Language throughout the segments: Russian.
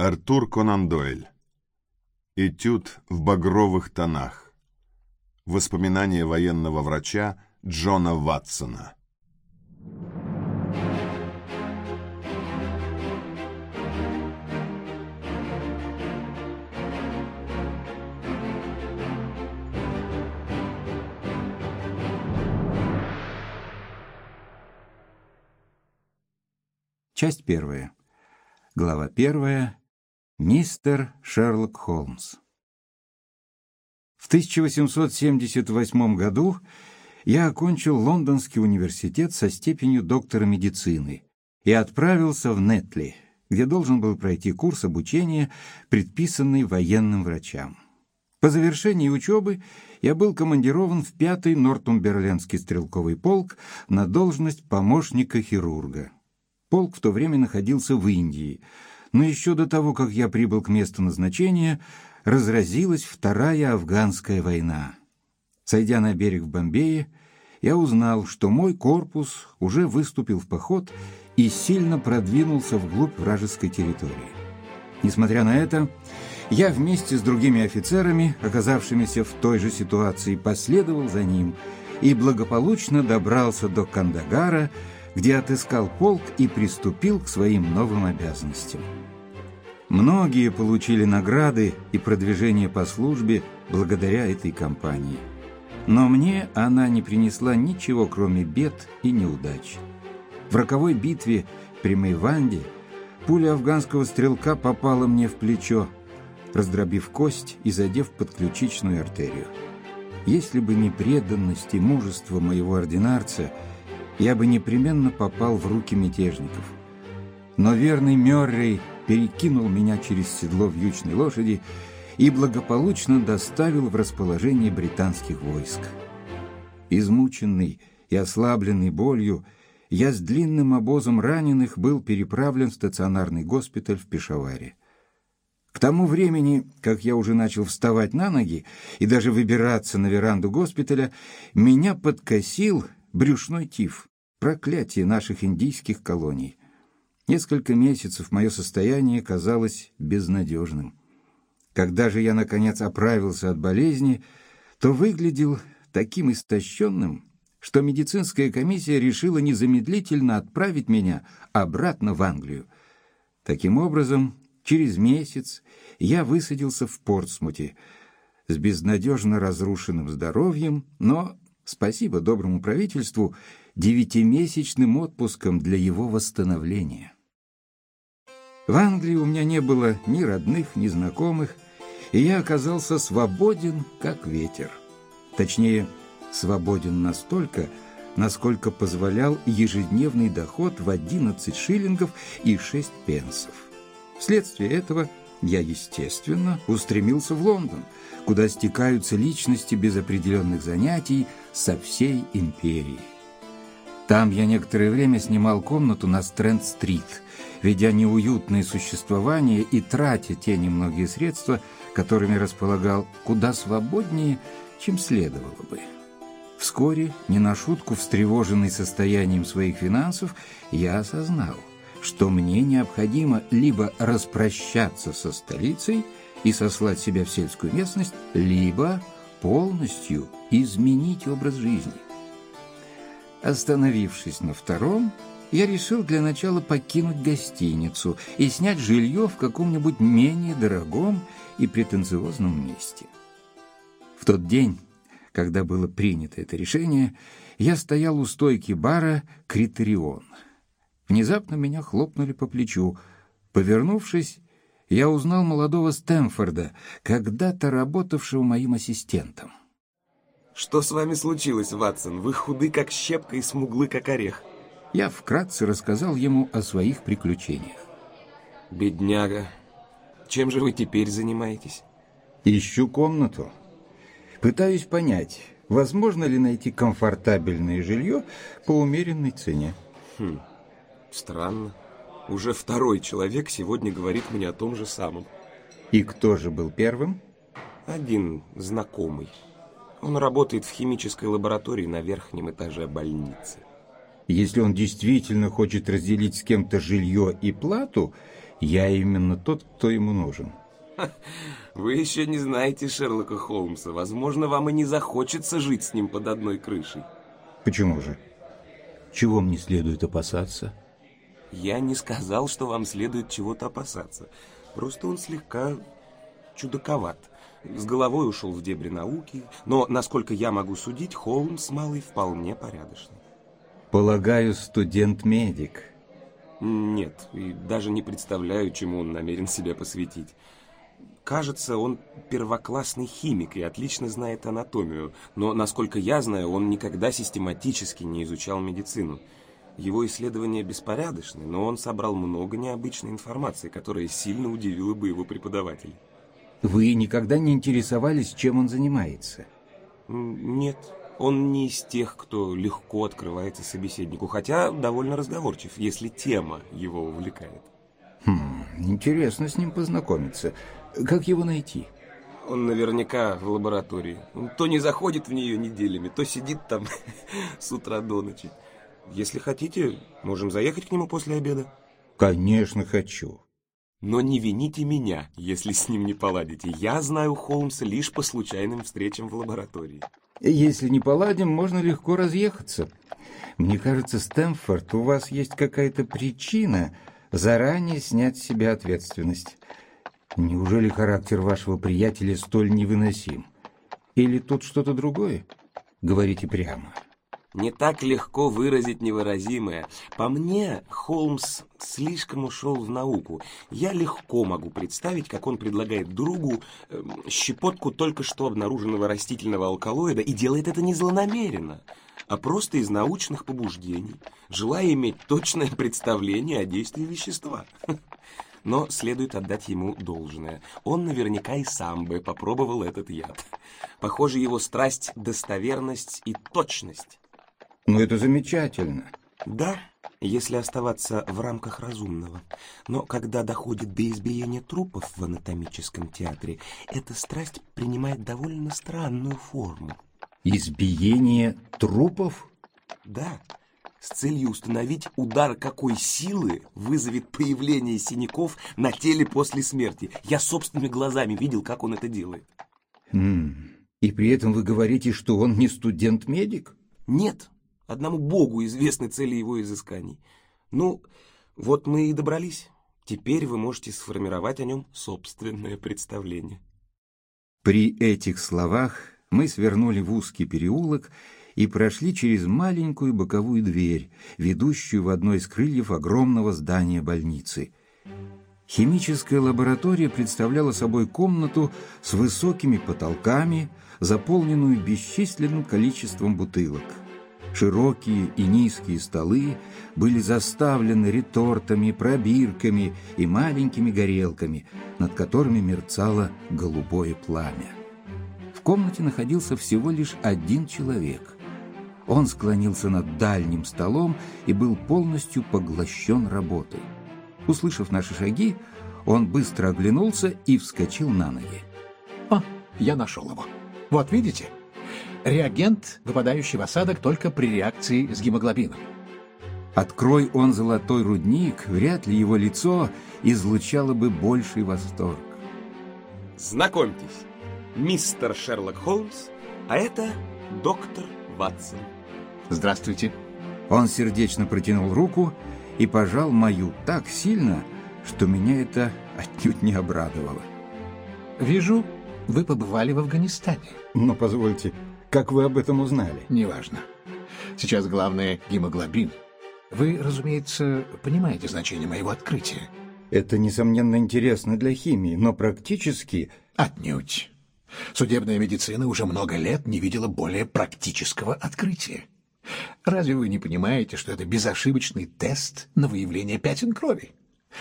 Артур Конан Дойль. Этюд в багровых тонах. Воспоминания военного врача Джона Ватсона. Часть первая. Глава первая. Мистер Шерлок Холмс. В 1878 году я окончил Лондонский университет со степенью доктора медицины и отправился в Нетли, где должен был пройти курс обучения, предписанный военным врачам. По завершении учебы я был командирован в пятый Нортумберлендский стрелковый полк на должность помощника хирурга. Полк в то время находился в Индии, но еще до того, как я прибыл к месту назначения, разразилась Вторая Афганская война. Сойдя на берег в Бомбее, я узнал, что мой корпус уже выступил в поход и сильно продвинулся вглубь вражеской территории. Несмотря на это, я вместе с другими офицерами, оказавшимися в той же ситуации, последовал за ним и благополучно добрался до Кандагара, где отыскал полк и приступил к своим новым обязанностям. Многие получили награды и продвижение по службе благодаря этой кампании. Но мне она не принесла ничего, кроме бед и неудач. В роковой битве при Майванде пуля афганского стрелка попала мне в плечо, раздробив кость и задев подключичную артерию. Если бы не преданность и мужество моего ординарца – я бы непременно попал в руки мятежников. Но верный Мёррей перекинул меня через седло вьючной лошади и благополучно доставил в расположение британских войск. Измученный и ослабленный болью, я с длинным обозом раненых был переправлен в стационарный госпиталь в Пешаваре. К тому времени, как я уже начал вставать на ноги и даже выбираться на веранду госпиталя, меня подкосил брюшной тиф, проклятие наших индийских колоний. Несколько месяцев мое состояние казалось безнадежным. Когда же я, наконец, оправился от болезни, то выглядел таким истощенным, что медицинская комиссия решила незамедлительно отправить меня обратно в Англию. Таким образом, через месяц я высадился в Портсмуте с безнадежно разрушенным здоровьем, но спасибо доброму правительству, девятимесячным отпуском для его восстановления. В Англии у меня не было ни родных, ни знакомых, и я оказался свободен, как ветер. Точнее, свободен настолько, насколько позволял ежедневный доход в 11 шиллингов и 6 пенсов. Вследствие этого я, естественно, устремился в Лондон, куда стекаются личности без определенных занятий со всей империи. Там я некоторое время снимал комнату на Стрэнд-стрит, ведя неуютное существование и тратя те немногие средства, которыми располагал куда свободнее, чем следовало бы. Вскоре, не на шутку встревоженный состоянием своих финансов, я осознал, что мне необходимо либо распрощаться со столицей и сослать себя в сельскую местность, либо полностью изменить образ жизни. Остановившись на втором, я решил для начала покинуть гостиницу и снять жилье в каком-нибудь менее дорогом и претенциозном месте. В тот день, когда было принято это решение, я стоял у стойки бара «Критерион». Внезапно меня хлопнули по плечу. Повернувшись, я узнал молодого Стэнфорда, когда-то работавшего моим ассистентом. Что с вами случилось, Ватсон? Вы худы, как щепка, и смуглы, как орех. Я вкратце рассказал ему о своих приключениях. Бедняга. Чем же вы теперь занимаетесь? Ищу комнату. Пытаюсь понять, возможно ли найти комфортабельное жилье по умеренной цене. Хм, странно. Уже второй человек сегодня говорит мне о том же самом. И кто же был первым? Один знакомый. Он работает в химической лаборатории на верхнем этаже больницы. Если он действительно хочет разделить с кем-то жилье и плату, Я именно тот, кто ему нужен. Вы еще не знаете Шерлока Холмса. Возможно, вам и не захочется жить с ним под одной крышей. Почему же? Чего мне следует опасаться? Я не сказал, что вам следует чего-то опасаться. Просто он слегка чудаковат. С головой ушел в дебри науки, но, насколько я могу судить, Холмс малый вполне порядочный. Полагаю, студент-медик. Нет, и даже не представляю, чему он намерен себя посвятить. Кажется, он первоклассный химик и отлично знает анатомию, но, насколько я знаю, он никогда систематически не изучал медицину. Его исследования беспорядочны, но он собрал много необычной информации, которая сильно удивила бы его преподавателей. Вы никогда не интересовались, чем он занимается? Нет, он не из тех, кто легко открывается собеседнику, хотя довольно разговорчив, если тема его увлекает. Хм, интересно с ним познакомиться. Как его найти? Он наверняка в лаборатории. Он то не заходит в нее неделями, то сидит там с утра до ночи. Если хотите, можем заехать к нему после обеда. Конечно, хочу. Но не вините меня, если с ним не поладите. Я знаю Холмса лишь по случайным встречам в лаборатории. Если не поладим, можно легко разъехаться. Мне кажется, Стэнфорд, у вас есть какая-то причина заранее снять с себя ответственность. Неужели характер вашего приятеля столь невыносим? Или тут что-то другое? Говорите прямо. Не так легко выразить невыразимое. По мне, Холмс слишком ушел в науку. Я легко могу представить, как он предлагает другу э, щепотку только что обнаруженного растительного алкалоида и делает это не злонамеренно, а просто из научных побуждений, желая иметь точное представление о действии вещества. Но следует отдать ему должное. Он наверняка и сам бы попробовал этот яд. Похоже, его страсть – достоверность и точность. Ну, это замечательно. Да, если оставаться в рамках разумного. Но когда доходит до избиения трупов в анатомическом театре, эта страсть принимает довольно странную форму. Избиение трупов? Да, с целью установить удар какой силы вызовет появление синяков на теле после смерти. Я собственными глазами видел, как он это делает. Хм. И при этом вы говорите, что он не студент-медик? Нет, Одному Богу известны цели его изысканий. Ну, вот мы и добрались. Теперь вы можете сформировать о нем собственное представление. При этих словах мы свернули в узкий переулок и прошли через маленькую боковую дверь, ведущую в одно из крыльев огромного здания больницы. Химическая лаборатория представляла собой комнату с высокими потолками, заполненную бесчисленным количеством бутылок. Широкие и низкие столы были заставлены ретортами, пробирками и маленькими горелками, над которыми мерцало голубое пламя. В комнате находился всего лишь один человек. Он склонился над дальним столом и был полностью поглощен работой. Услышав наши шаги, он быстро оглянулся и вскочил на ноги. «О, я нашел его. Вот видите?» Реагент, выпадающий в осадок только при реакции с гемоглобином. Открой он золотой рудник, вряд ли его лицо излучало бы больший восторг. Знакомьтесь, мистер Шерлок Холмс, а это доктор Ватсон. Здравствуйте. Он сердечно протянул руку и пожал мою так сильно, что меня это отнюдь не обрадовало. Вижу, вы побывали в Афганистане. Но позвольте, как вы об этом узнали? Неважно. Сейчас главное — гемоглобин. Вы, разумеется, понимаете значение моего открытия. Это, несомненно, интересно для химии, но практически... Отнюдь. Судебная медицина уже много лет не видела более практического открытия. Разве вы не понимаете, что это безошибочный тест на выявление пятен крови?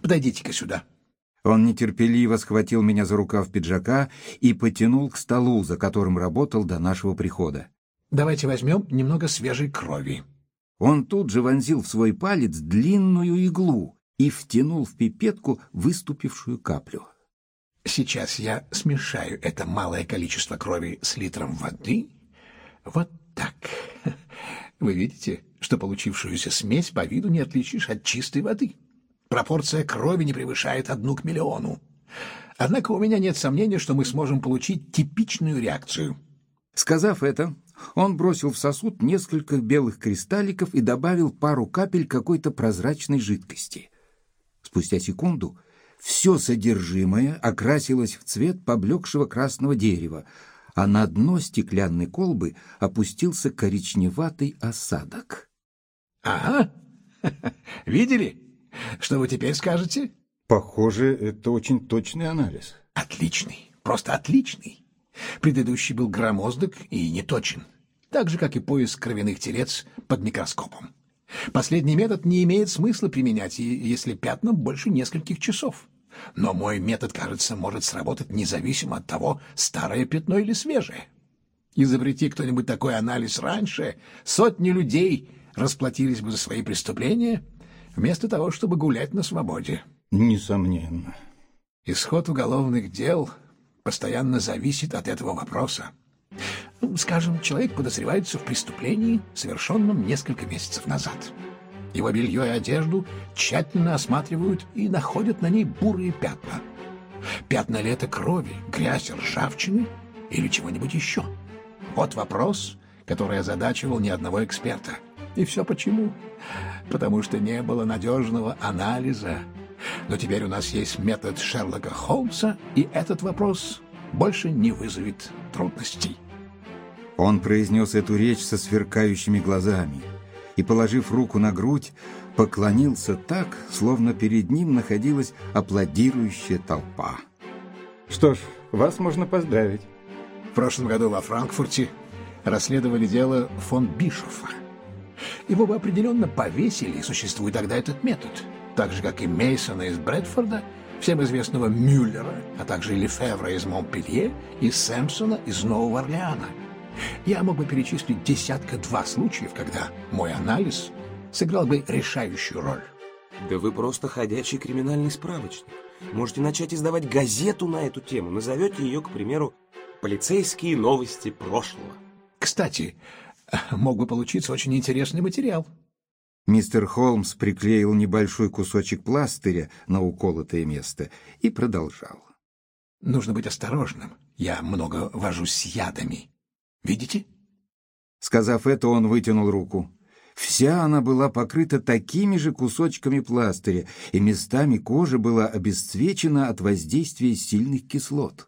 Подойдите-ка сюда. Он нетерпеливо схватил меня за рукав пиджака и потянул к столу, за которым работал до нашего прихода. «Давайте возьмем немного свежей крови». Он тут же вонзил в свой палец длинную иглу и втянул в пипетку выступившую каплю. «Сейчас я смешаю это малое количество крови с литром воды. Вот так. Вы видите, что получившуюся смесь по виду не отличишь от чистой воды?» Пропорция крови не превышает одну к миллиону. Однако у меня нет сомнения, что мы сможем получить типичную реакцию. Сказав это, он бросил в сосуд несколько белых кристалликов и добавил пару капель какой-то прозрачной жидкости. Спустя секунду все содержимое окрасилось в цвет поблекшего красного дерева, а на дно стеклянной колбы опустился коричневатый осадок. Ага, видели? Что вы теперь скажете? Похоже, это очень точный анализ. Отличный, просто отличный. Предыдущий был громоздок и неточен, так же, как и поиск кровяных телец под микроскопом. Последний метод не имеет смысла применять, если пятна больше нескольких часов. Но мой метод, кажется, может сработать независимо от того, старое пятно или свежее. Изобрети кто-нибудь такой анализ раньше, сотни людей расплатились бы за свои преступления, вместо того, чтобы гулять на свободе. Несомненно. Исход уголовных дел постоянно зависит от этого вопроса. Скажем, человек подозревается в преступлении, совершенном несколько месяцев назад. Его белье и одежду тщательно осматривают и находят на ней бурые пятна. Пятна ли это крови, грязь, ржавчины или чего-нибудь еще? Вот вопрос, который озадачивал ни одного эксперта. И все почему? Потому что не было надежного анализа. Но теперь у нас есть метод Шерлока Холмса, и этот вопрос больше не вызовет трудностей. Он произнес эту речь со сверкающими глазами и, положив руку на грудь, поклонился так, словно перед ним находилась аплодирующая толпа. Что ж, вас можно поздравить. В прошлом году во Франкфурте расследовали дело фон Бишофа. Его бы определенно повесили, существует тогда этот метод. Так же, как и Мейсона из Брэдфорда, всем известного Мюллера, а также Лефевра из Монпелье и Сэмпсона из Нового Орлеана – я мог бы перечислить десятка-два случаев, когда мой анализ сыграл бы решающую роль. Да вы просто ходячий криминальный справочник. Можете начать издавать газету на эту тему. Назовете ее, к примеру, «Полицейские новости прошлого». Кстати, мог бы получиться очень интересный материал. Мистер Холмс приклеил небольшой кусочек пластыря на уколотое место и продолжал. Нужно быть осторожным. Я много вожусь с ядами. Видите?» Сказав это, он вытянул руку. Вся она была покрыта такими же кусочками пластыря, и местами кожа была обесцвечена от воздействия сильных кислот.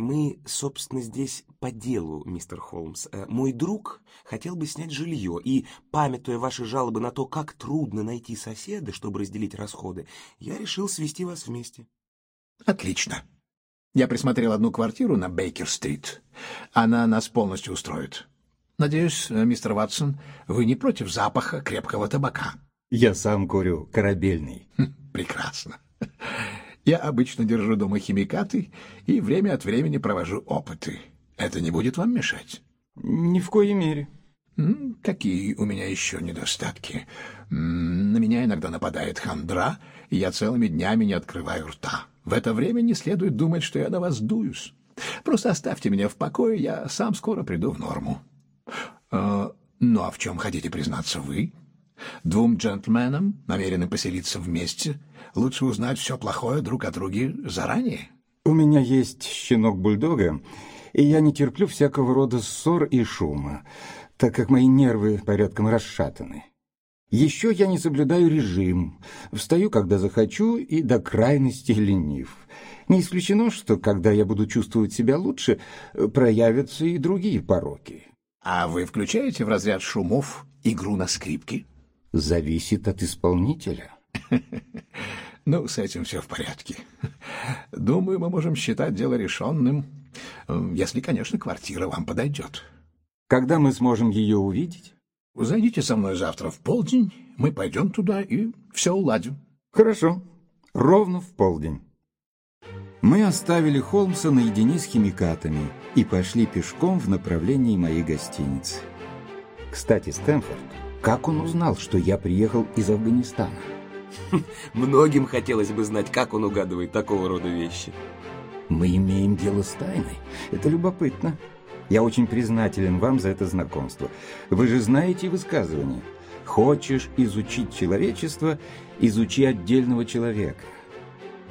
«Мы, собственно, здесь по делу, мистер Холмс. Э, мой друг хотел бы снять жилье, и, памятуя ваши жалобы на то, как трудно найти соседа, чтобы разделить расходы, я решил свести вас вместе». «Отлично. Я присмотрел одну квартиру на Бейкер-стрит. Она нас полностью устроит. Надеюсь, мистер Ватсон, вы не против запаха крепкого табака? Я сам курю корабельный. Хм, прекрасно. Я обычно держу дома химикаты и время от времени провожу опыты. Это не будет вам мешать? Ни в коей мере. Какие у меня еще недостатки? На меня иногда нападает хандра, и я целыми днями не открываю рта. В это время не следует думать, что я на вас дуюсь. Просто оставьте меня в покое, я сам скоро приду в норму. Э, ну а в чем хотите признаться вы? Двум джентльменам, намеренным поселиться вместе, лучше узнать все плохое друг о друге заранее. У меня есть щенок бульдога, и я не терплю всякого рода ссор и шума, так как мои нервы порядком расшатаны. Еще я не соблюдаю режим, встаю, когда захочу, и до крайности ленив. Не исключено, что, когда я буду чувствовать себя лучше, проявятся и другие пороки. А вы включаете в разряд шумов игру на скрипке? Зависит от исполнителя. Ну, с этим все в порядке. Думаю, мы можем считать дело решенным, если, конечно, квартира вам подойдет. Когда мы сможем ее увидеть? Зайдите со мной завтра в полдень, мы пойдем туда и все уладим. Хорошо, ровно в полдень. Мы оставили Холмса наедине с химикатами и пошли пешком в направлении моей гостиницы. Кстати, Стэнфорд, как он узнал, что я приехал из Афганистана? Многим хотелось бы знать, как он угадывает такого рода вещи. Мы имеем дело с тайной. Это любопытно. Я очень признателен вам за это знакомство. Вы же знаете высказывание. Хочешь изучить человечество, изучи отдельного человека.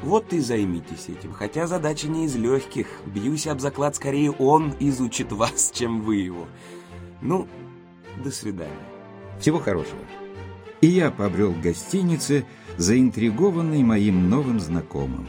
Вот и займитесь этим, хотя задача не из легких. Бьюсь об заклад, скорее он изучит вас, чем вы его. Ну, до свидания. Всего хорошего. И я побрел к гостинице, заинтригованный моим новым знакомым.